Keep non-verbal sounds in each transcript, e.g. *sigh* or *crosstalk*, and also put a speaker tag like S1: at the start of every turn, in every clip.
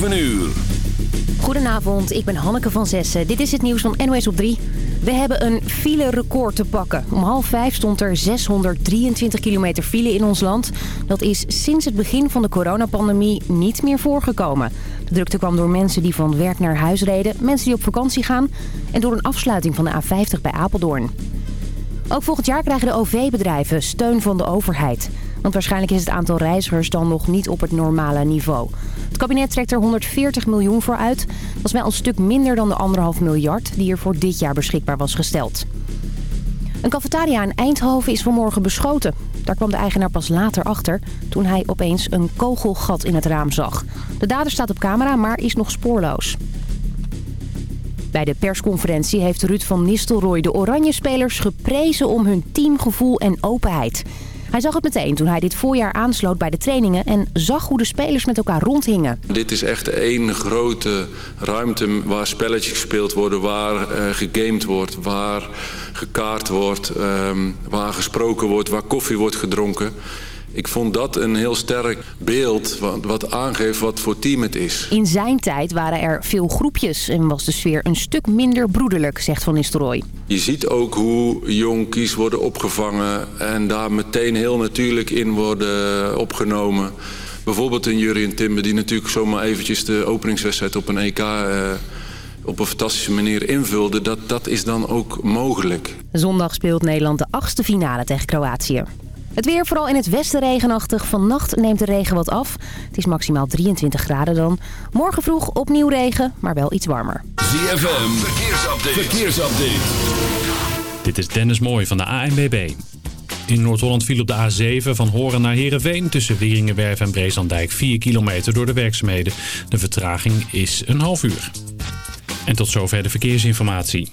S1: 7 uur.
S2: Goedenavond, ik ben Hanneke van Zessen. Dit is het nieuws van NOS op 3. We hebben een file-record te pakken. Om half vijf stond er 623 kilometer file in ons land. Dat is sinds het begin van de coronapandemie niet meer voorgekomen. De drukte kwam door mensen die van werk naar huis reden, mensen die op vakantie gaan... en door een afsluiting van de A50 bij Apeldoorn. Ook volgend jaar krijgen de OV-bedrijven steun van de overheid. Want waarschijnlijk is het aantal reizigers dan nog niet op het normale niveau. Het kabinet trekt er 140 miljoen voor uit. Dat is wel een stuk minder dan de anderhalf miljard die er voor dit jaar beschikbaar was gesteld. Een cafetaria in Eindhoven is vanmorgen beschoten. Daar kwam de eigenaar pas later achter toen hij opeens een kogelgat in het raam zag. De dader staat op camera, maar is nog spoorloos. Bij de persconferentie heeft Ruud van Nistelrooy de Oranje-spelers geprezen om hun teamgevoel en openheid. Hij zag het meteen toen hij dit voorjaar aansloot bij de trainingen... en zag hoe de spelers met elkaar rondhingen.
S3: Dit is echt één grote ruimte waar spelletjes gespeeld worden... waar uh, gegamed wordt, waar gekaart wordt, uh, waar gesproken wordt, waar koffie wordt gedronken... Ik vond dat een heel sterk beeld wat, aangeeft wat voor team het is.
S2: In zijn tijd waren er veel groepjes en was de sfeer een stuk minder broederlijk, zegt Van Nistelrooy.
S3: Je ziet ook hoe jonkies worden opgevangen en daar meteen heel natuurlijk in worden opgenomen. Bijvoorbeeld een Jurien Timber die natuurlijk zomaar eventjes de openingswedstrijd op een EK... Uh, op een fantastische manier invulde, dat, dat is dan ook mogelijk.
S2: Zondag speelt Nederland de achtste finale tegen Kroatië. Het weer vooral in het westen regenachtig. Vannacht neemt de regen wat af. Het is maximaal 23 graden dan. Morgen vroeg opnieuw regen, maar wel iets warmer.
S1: ZFM, verkeersupdate. verkeersupdate.
S4: Dit is Dennis Mooij van de ANBB. In Noord-Holland viel op de A7 van Horen naar Heerenveen... tussen Wieringenwerf en Breeslanddijk 4 kilometer door de werkzaamheden. De vertraging is een half uur. En tot zover de verkeersinformatie.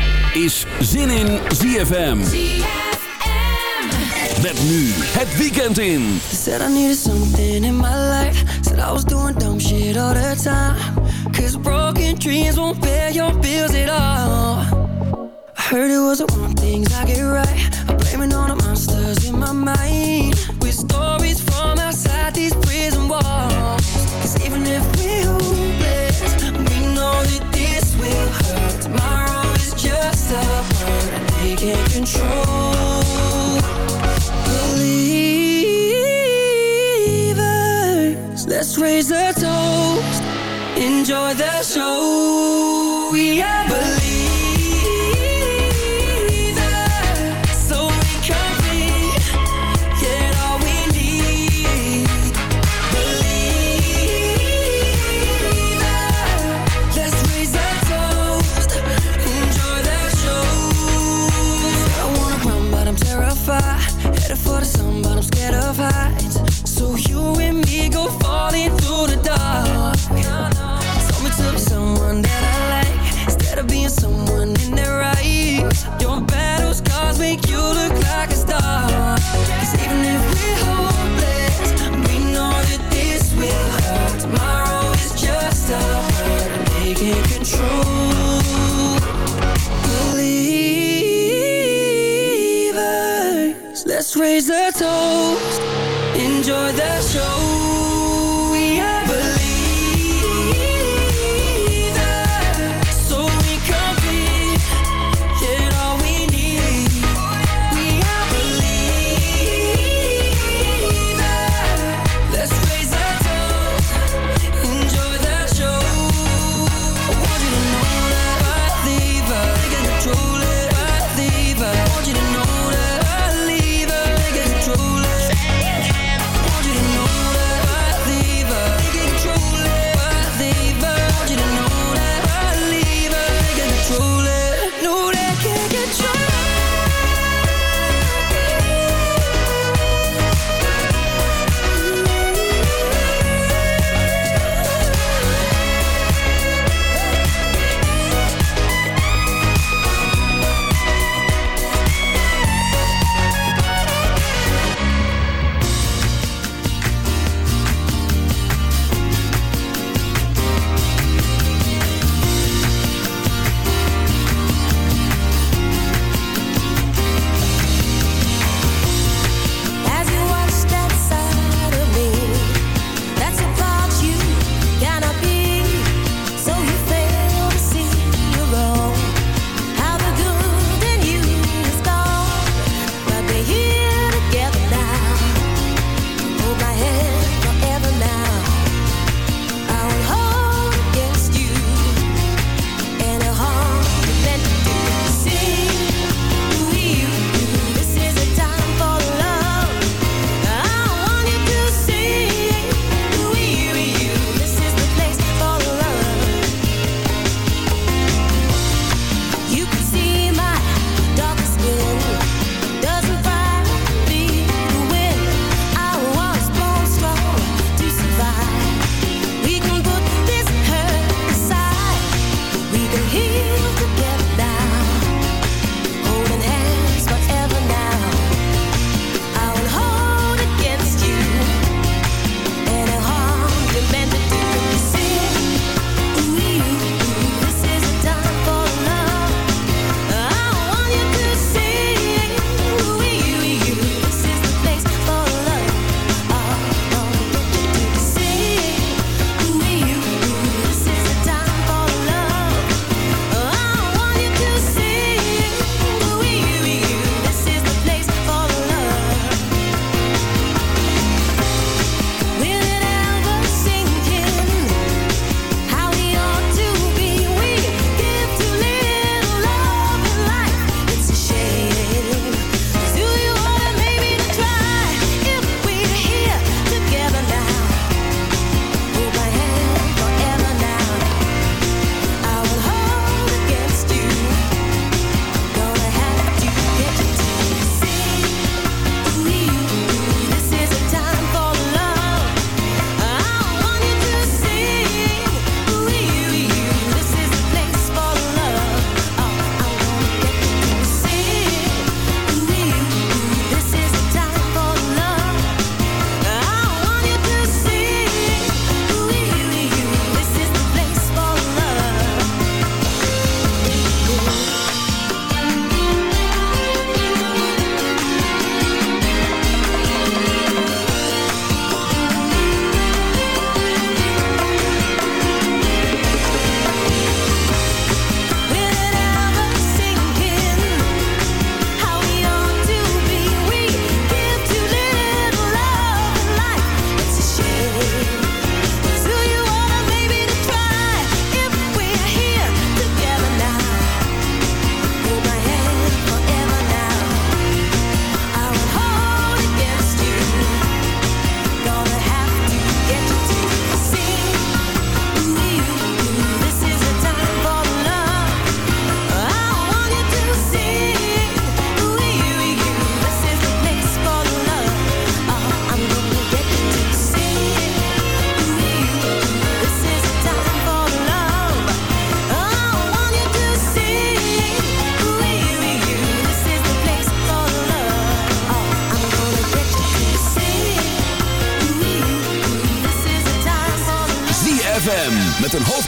S1: Is Zin in ZFM. Met nu het weekend in.
S5: Said I needed something in my life. Said I was doing dumb shit all the time. Cause broken dreams won't pay your bills at all. I heard it was the wrong things I get right. I'm blaming all the monsters in my mind. Believers, let's raise a toast. Enjoy the show. We are for sun, but I'm scared of heights. So you and me go falling through the dark. Told me to be someone that I like instead of being someone Enjoy the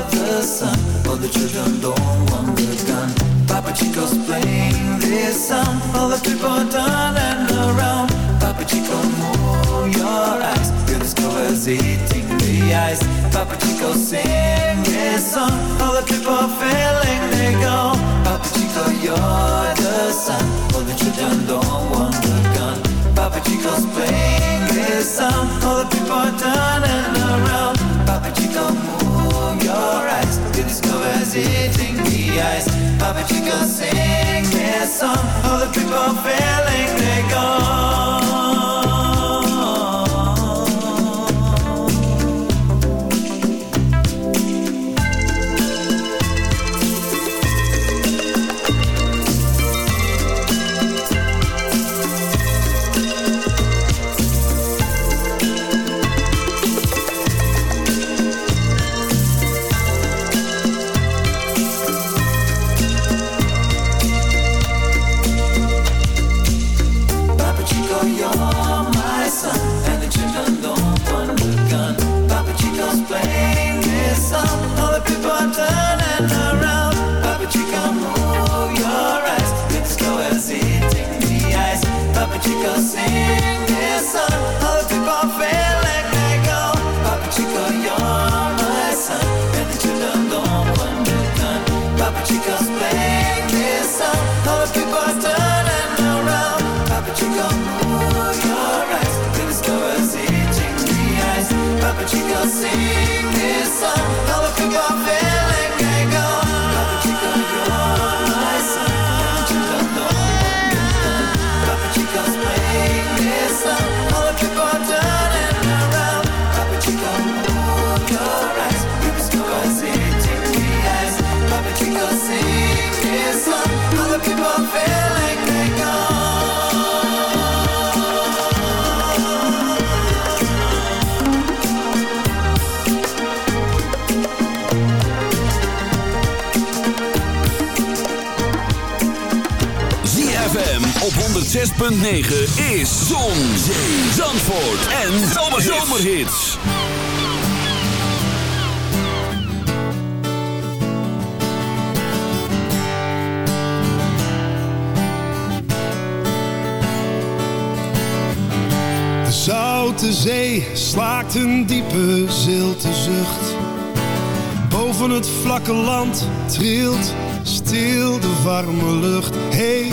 S6: The
S7: son. All the children don't want the gun. Papa Chico's playing this song. All the people turning around. Papa Chico, move your eyes. The colors eating the ice. Papa Chico, sing this song. All the people feeling they go. Papa Chico, you're the son. All the children don't want the gun. Papa Chico's playing this song. All the people turning around. Papa Chico, move covers hitting the ice. Papa Chico sings their song. All the people feeling they're
S8: gone. so 106.9 is Zon, Zee, Zandvoort en Zomerhits.
S9: De zoute zee slaakt een diepe zilte zucht. Boven het vlakke land trilt stil de warme lucht. Hey,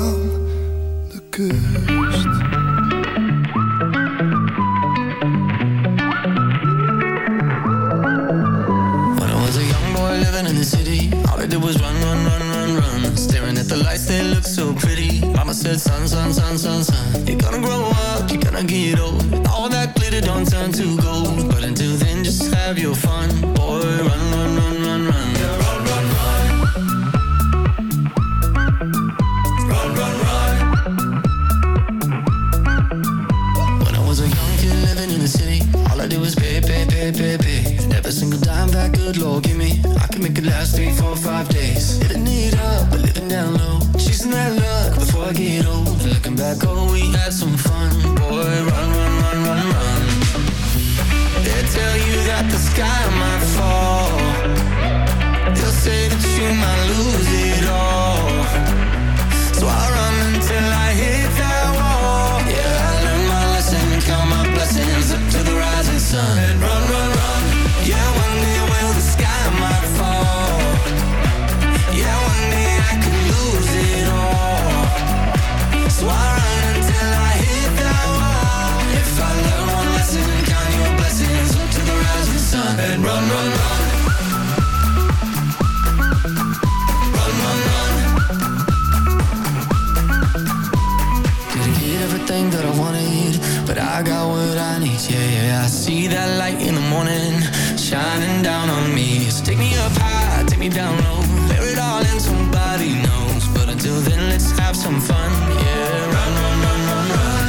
S10: up high, take me down low. Bear it all in somebody knows. But until then, let's have some fun, yeah. Run, run, run, run, run.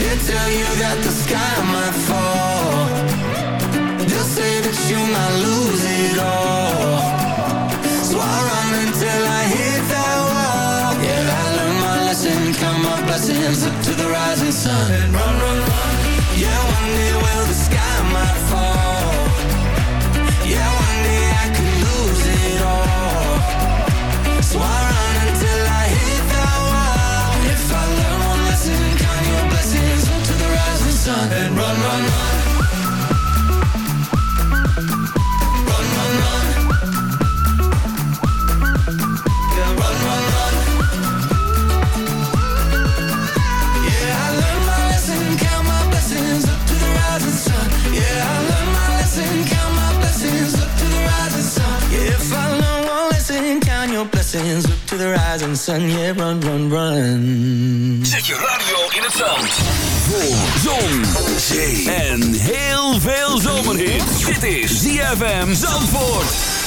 S10: They tell you that the sky might fall. They'll say that you might lose it all. So I run until I hit that wall. Yeah, I learned my lesson, count my blessings Up to the rising sun. And run, run, run. Yeah, one day to the rising sun. Yeah, run, run, run.
S11: Zet je radio in het zand. Voor zon, zee en heel veel zomerhit. Dit is ZFM Zandvoort.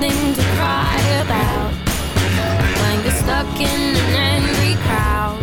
S5: nothing to
S12: cry about. When you're stuck in an angry crowd.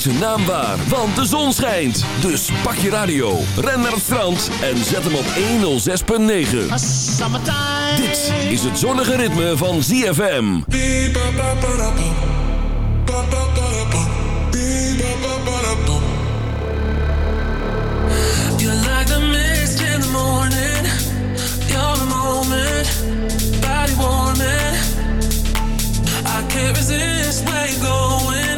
S1: zijn naam waar, want de zon schijnt. Dus pak je radio, ren naar het strand en zet hem op 106.9. Dit is het zonnige ritme van ZFM.
S13: Body. I can't resist where you're going.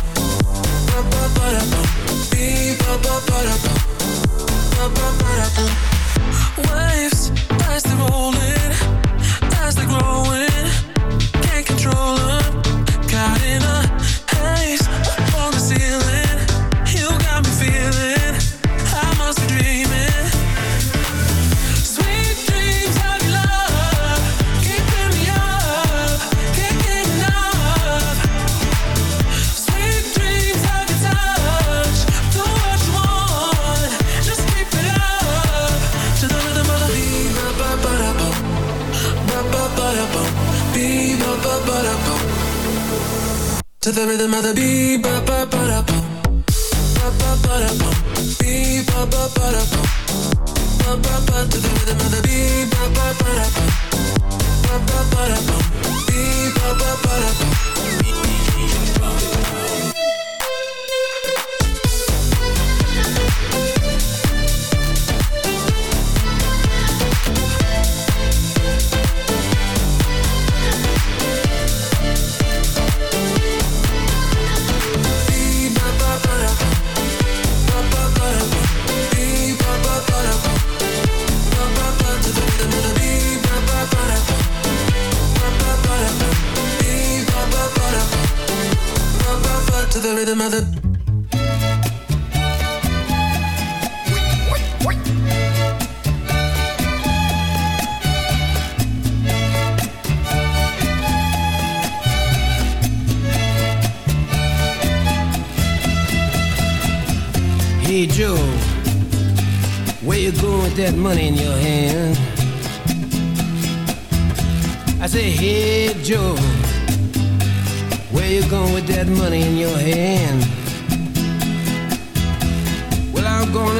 S13: Waves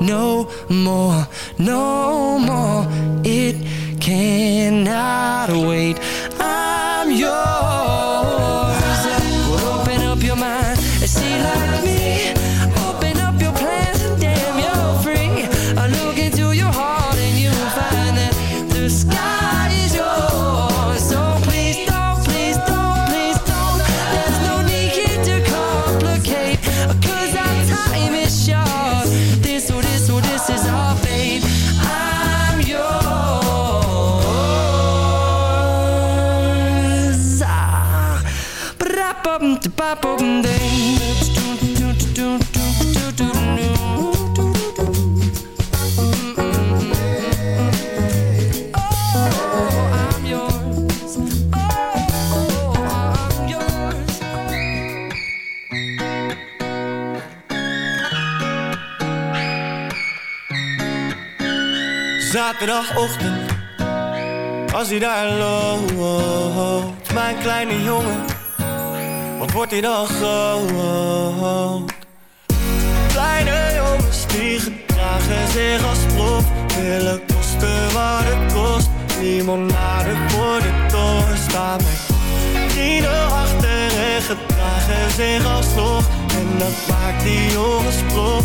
S5: no more, no more. It cannot wait. I'm yours.
S14: Zaterdagochtend, als hij daar loopt, mijn kleine jongen, wat wordt hij dan groot? Kleine jongens die gedragen zich als prof, willen kosten wat het kost. Limonade voor de toren staan met vrienden achter en gedragen zich alsnog. En dat maakt die jongens prof.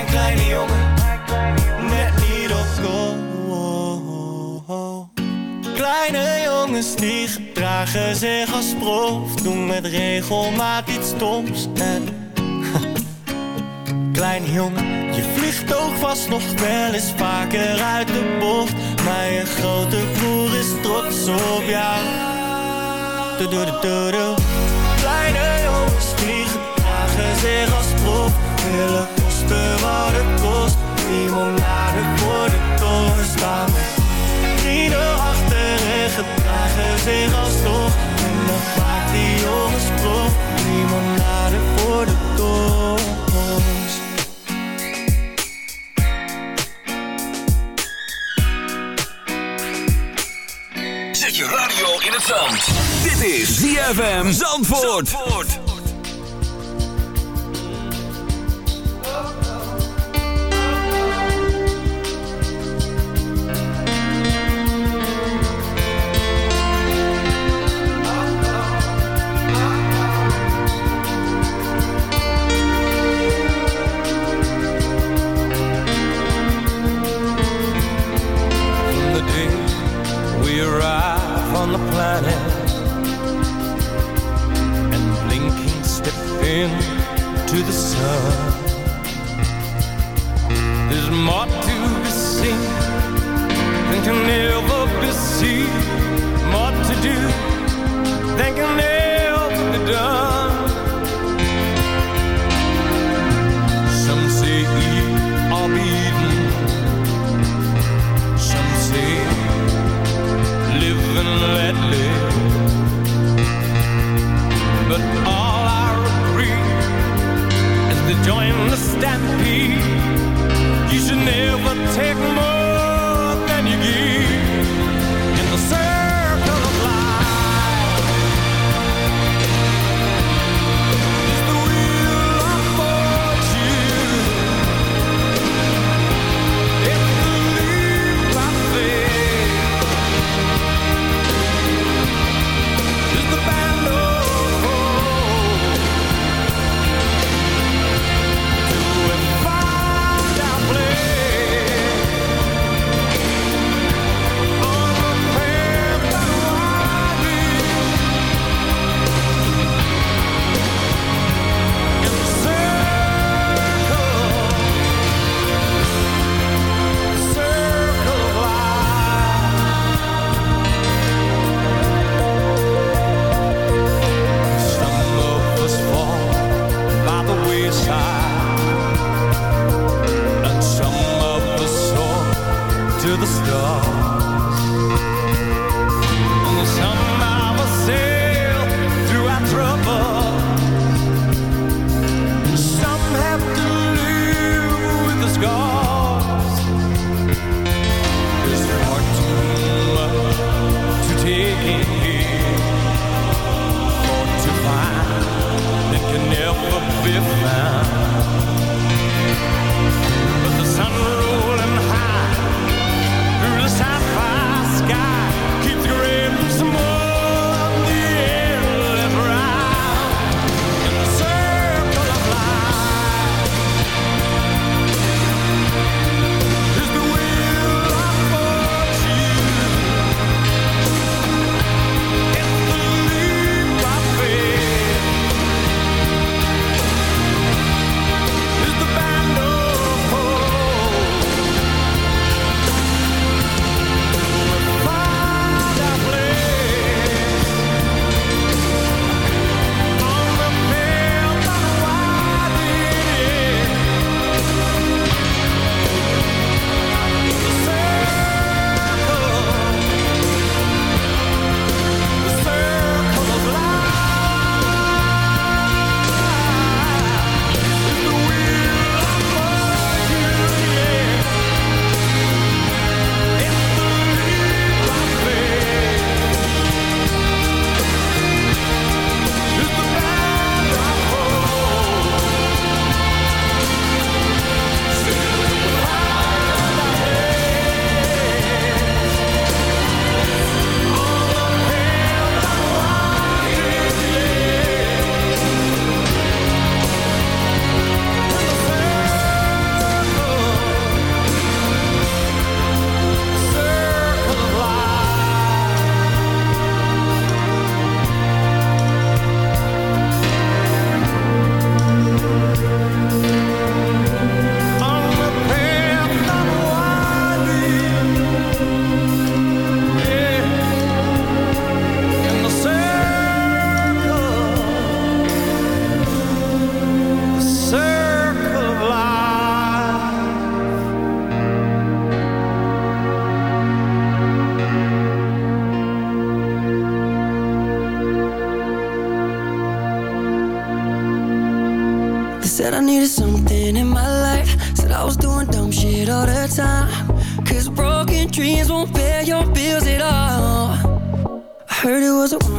S14: mijn kleine jongen. Net niet op goal Kleine jongens die gedragen zich als prof. Doen met regelmaat iets stoms. En *laughs* Kleine jongen, je vliegt ook vast nog wel eens vaker uit de bocht. Maar je grote broer is trots op jou. Doe-doe-doe-doe Kleine jongens die gedragen zich als prof. Willen limonade voor de toren staan. Vrienden achter en gedragen zich alsnog. En dan maakt die jongens sprong. Limonade voor de toren. Zet je radio in het zand. Dit is
S5: ZFM Zandvoort. Zandvoort. love.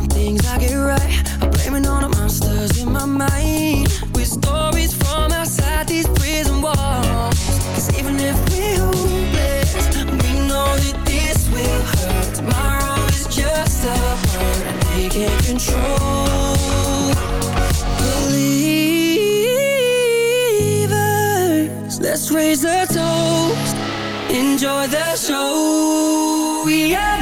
S5: Things I get right. I'm blaming all the monsters in my mind. With stories from outside these prison walls. Even if we're hopeless, we know that this will hurt. Tomorrow is just a and they can't control. Believers, let's raise a toast. Enjoy the show. We are